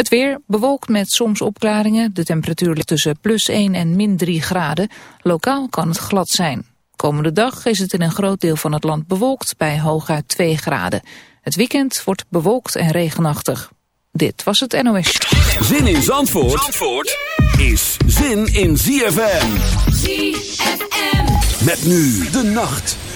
Het weer bewolkt met soms opklaringen. De temperatuur ligt tussen plus 1 en min 3 graden. Lokaal kan het glad zijn. Komende dag is het in een groot deel van het land bewolkt bij hooguit 2 graden. Het weekend wordt bewolkt en regenachtig. Dit was het NOS. Zin in Zandvoort, Zandvoort is zin in ZFM. ZFM. Met nu de nacht.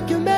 like you made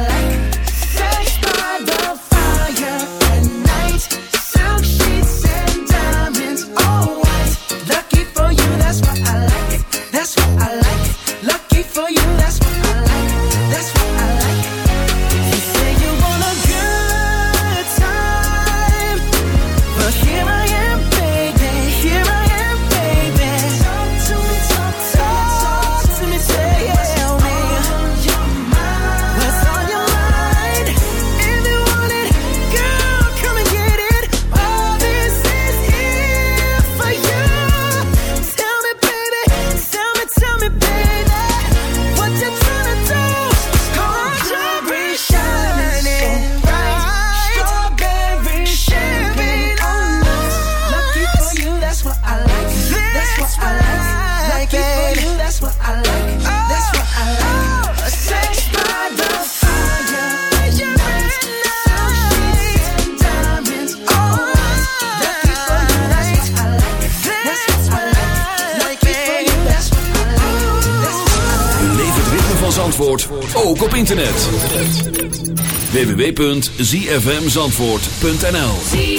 www.zfmzandvoort.nl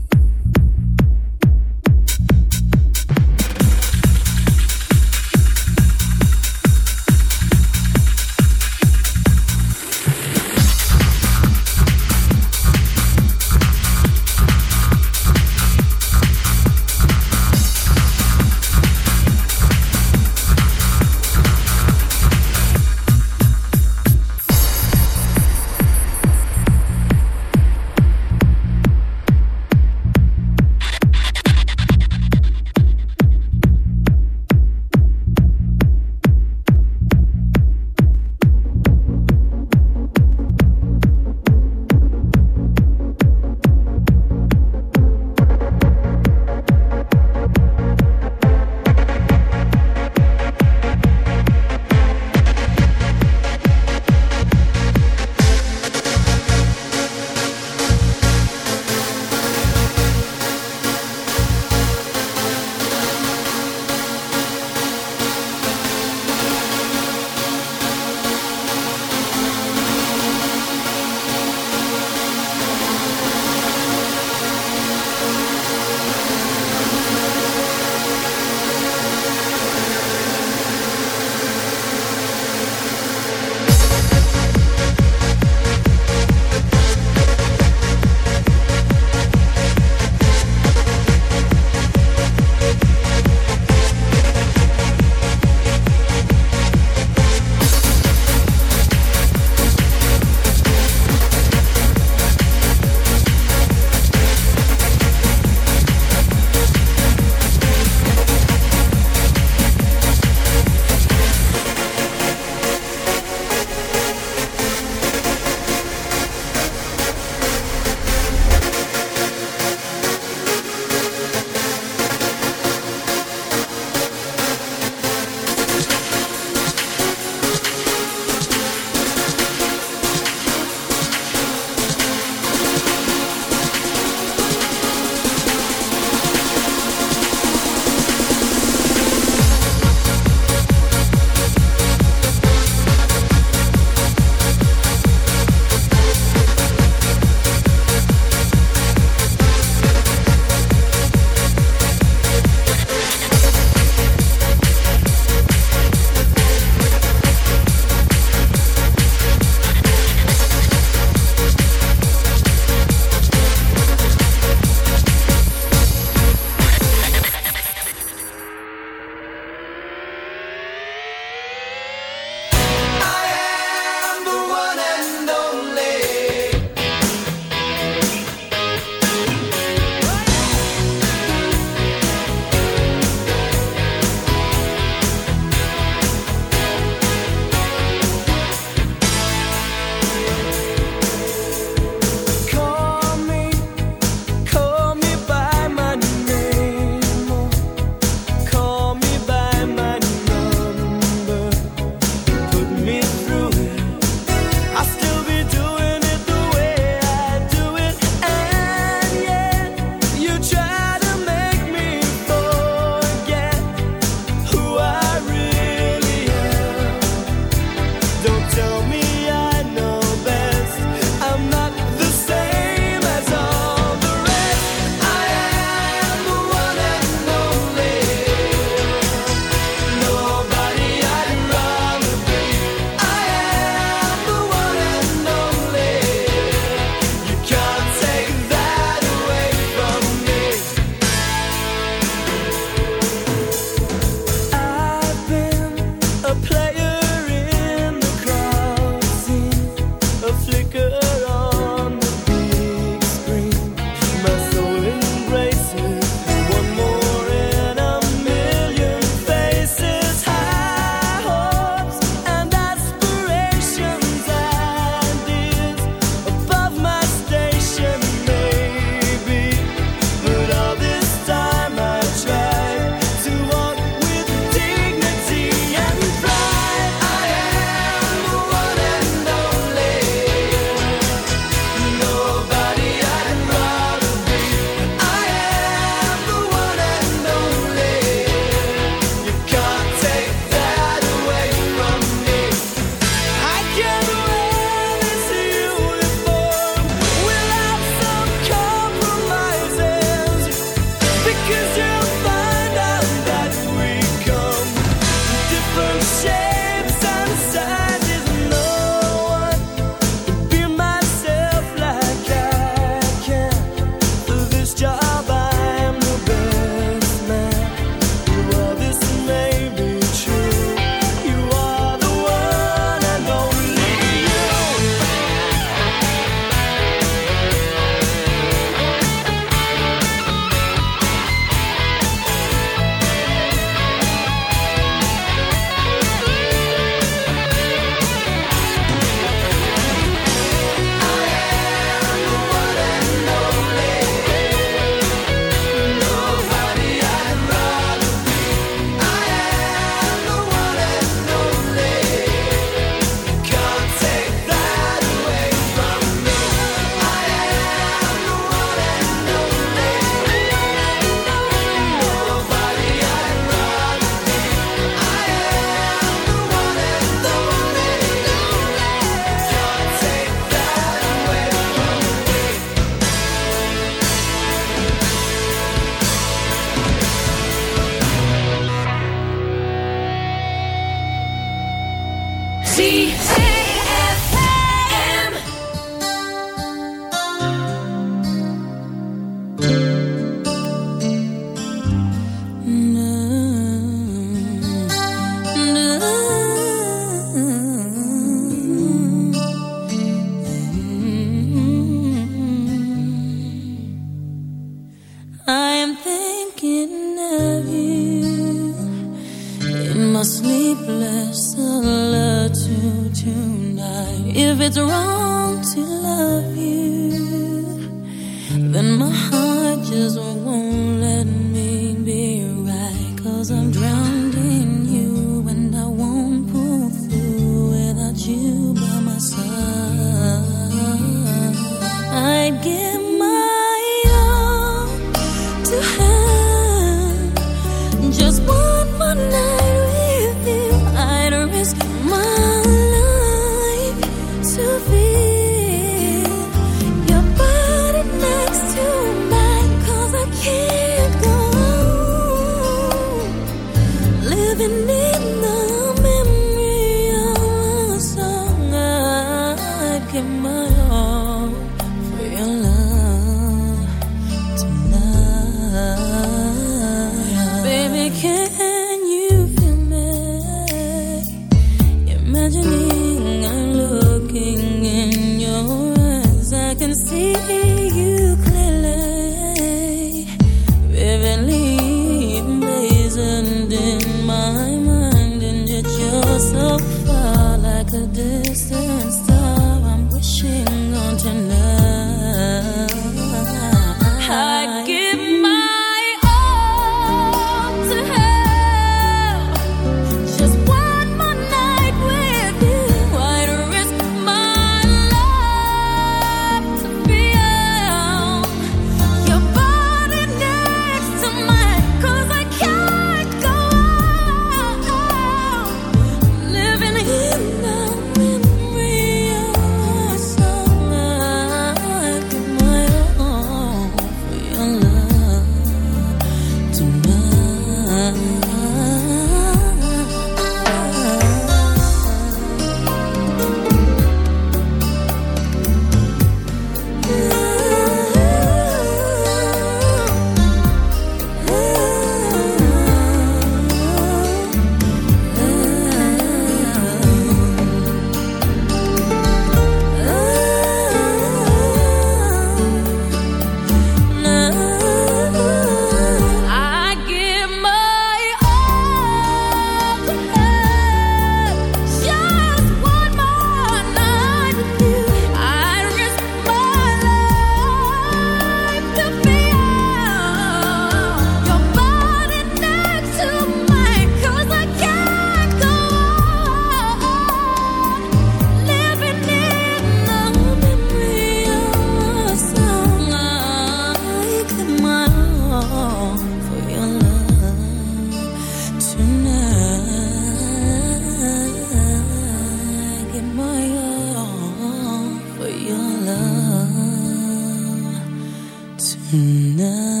Mm-hmm.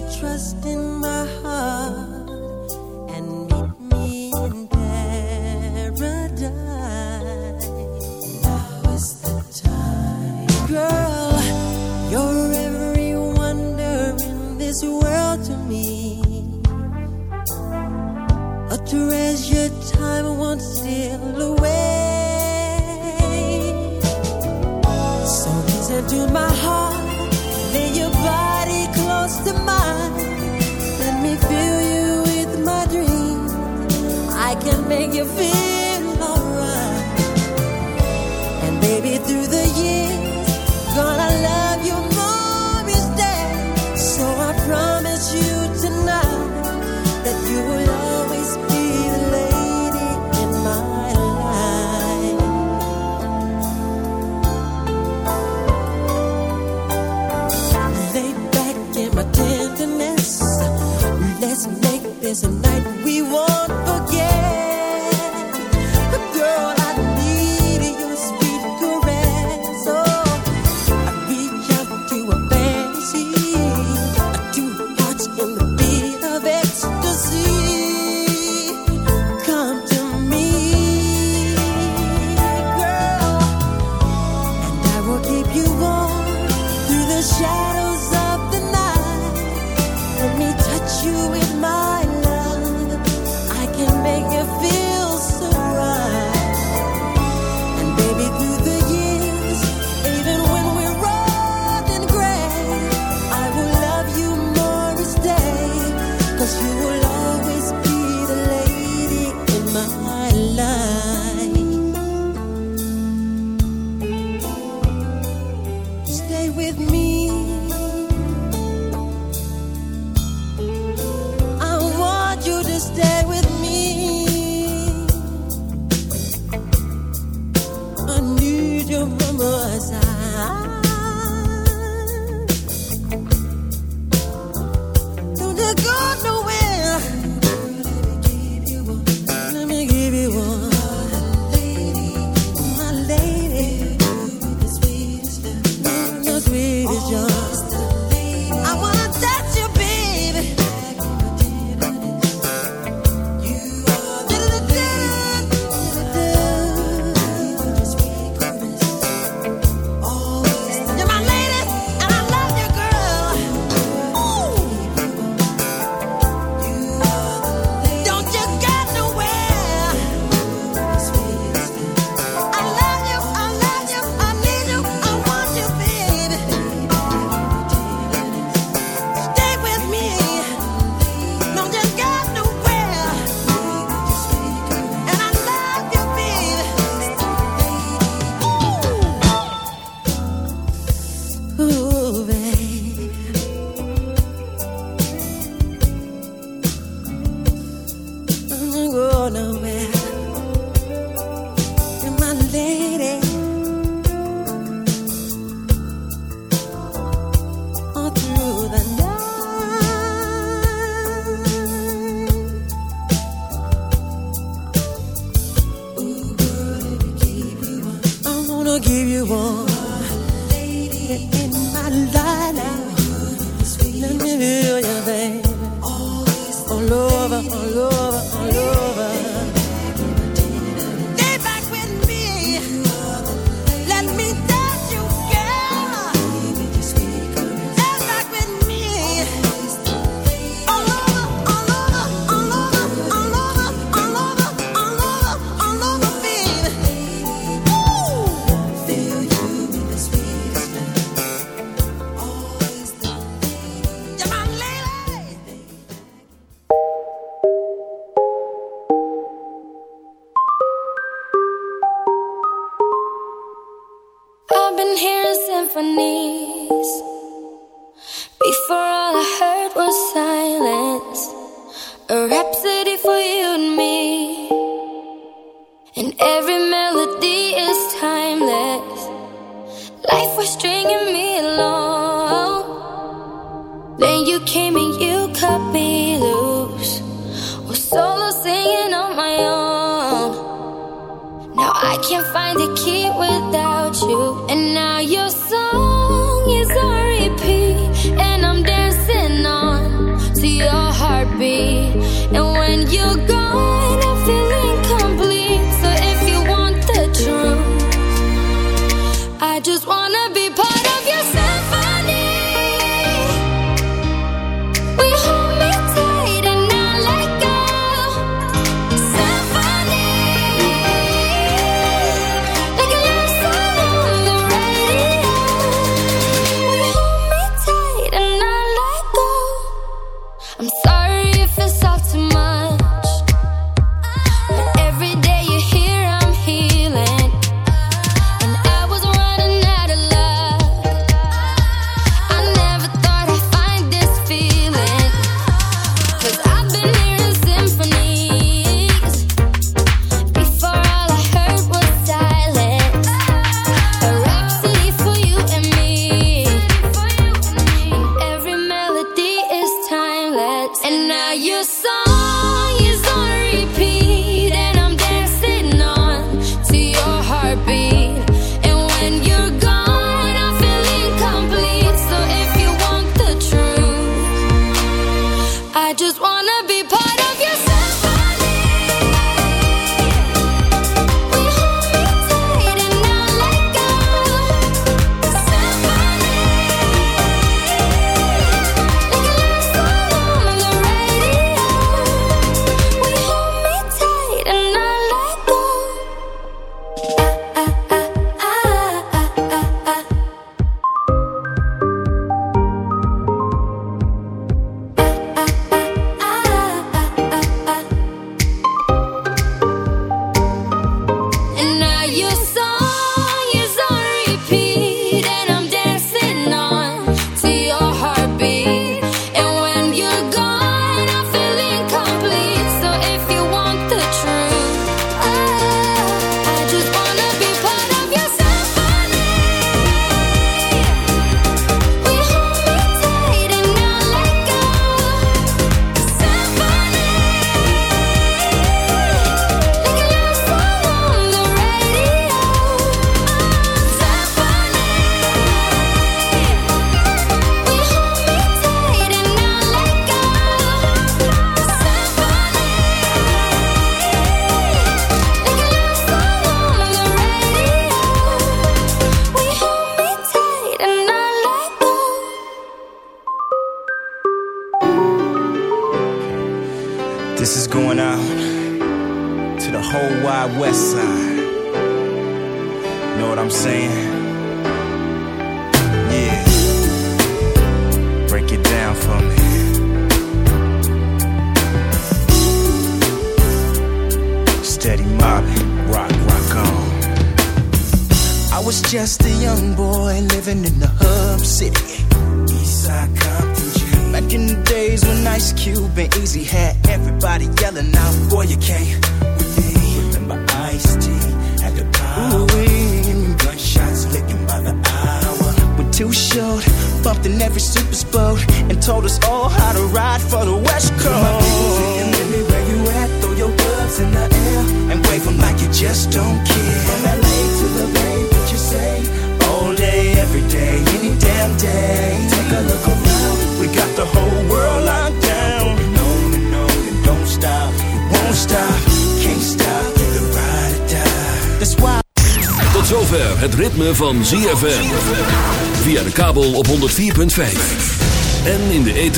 trust in Cause you will 我。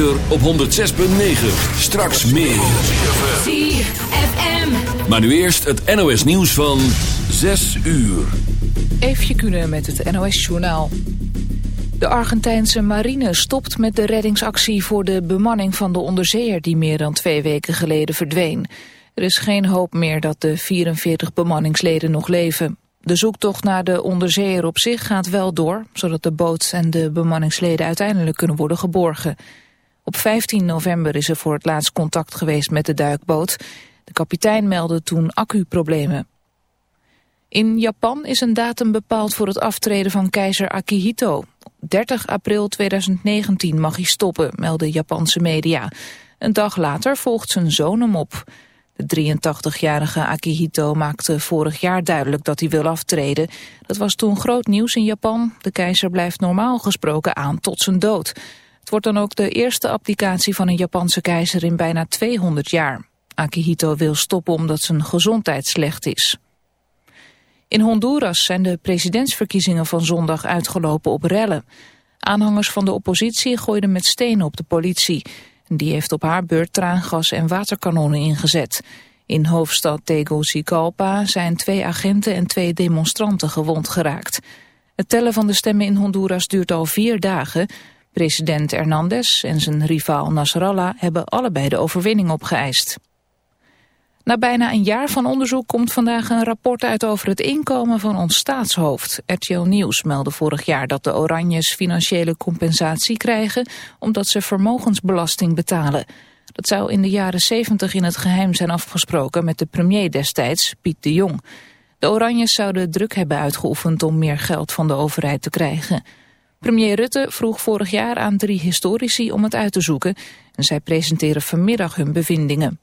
Ether op 106.9. Straks meer. Maar nu eerst het NOS nieuws van 6 uur. Eefje kunnen met het NOS-journaal. De Argentijnse marine stopt met de reddingsactie voor de bemanning van de onderzeeër die meer dan twee weken geleden verdween. Er is geen hoop meer dat de 44 bemanningsleden nog leven. De zoektocht naar de onderzeeër op zich gaat wel door, zodat de boot en de bemanningsleden uiteindelijk kunnen worden geborgen. Op 15 november is er voor het laatst contact geweest met de duikboot. De kapitein meldde toen accuproblemen. In Japan is een datum bepaald voor het aftreden van keizer Akihito. 30 april 2019 mag hij stoppen, melden Japanse media. Een dag later volgt zijn zoon hem op. De 83-jarige Akihito maakte vorig jaar duidelijk dat hij wil aftreden. Dat was toen groot nieuws in Japan. De keizer blijft normaal gesproken aan tot zijn dood. Het wordt dan ook de eerste abdicatie van een Japanse keizer in bijna 200 jaar. Akihito wil stoppen omdat zijn gezondheid slecht is. In Honduras zijn de presidentsverkiezingen van zondag uitgelopen op rellen. Aanhangers van de oppositie gooiden met stenen op de politie. Die heeft op haar beurt traangas en waterkanonnen ingezet. In hoofdstad Tegucigalpa zijn twee agenten en twee demonstranten gewond geraakt. Het tellen van de stemmen in Honduras duurt al vier dagen. President Hernandez en zijn rivaal Nasrallah hebben allebei de overwinning opgeëist. Na bijna een jaar van onderzoek komt vandaag een rapport uit over het inkomen van ons staatshoofd. RTL Nieuws meldde vorig jaar dat de Oranjes financiële compensatie krijgen omdat ze vermogensbelasting betalen. Dat zou in de jaren 70 in het geheim zijn afgesproken met de premier destijds, Piet de Jong. De Oranjes zouden druk hebben uitgeoefend om meer geld van de overheid te krijgen. Premier Rutte vroeg vorig jaar aan drie historici om het uit te zoeken en zij presenteren vanmiddag hun bevindingen.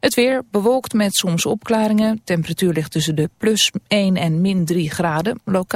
Het weer bewolkt met soms opklaringen. Temperatuur ligt tussen de plus 1 en min 3 graden. Lokaal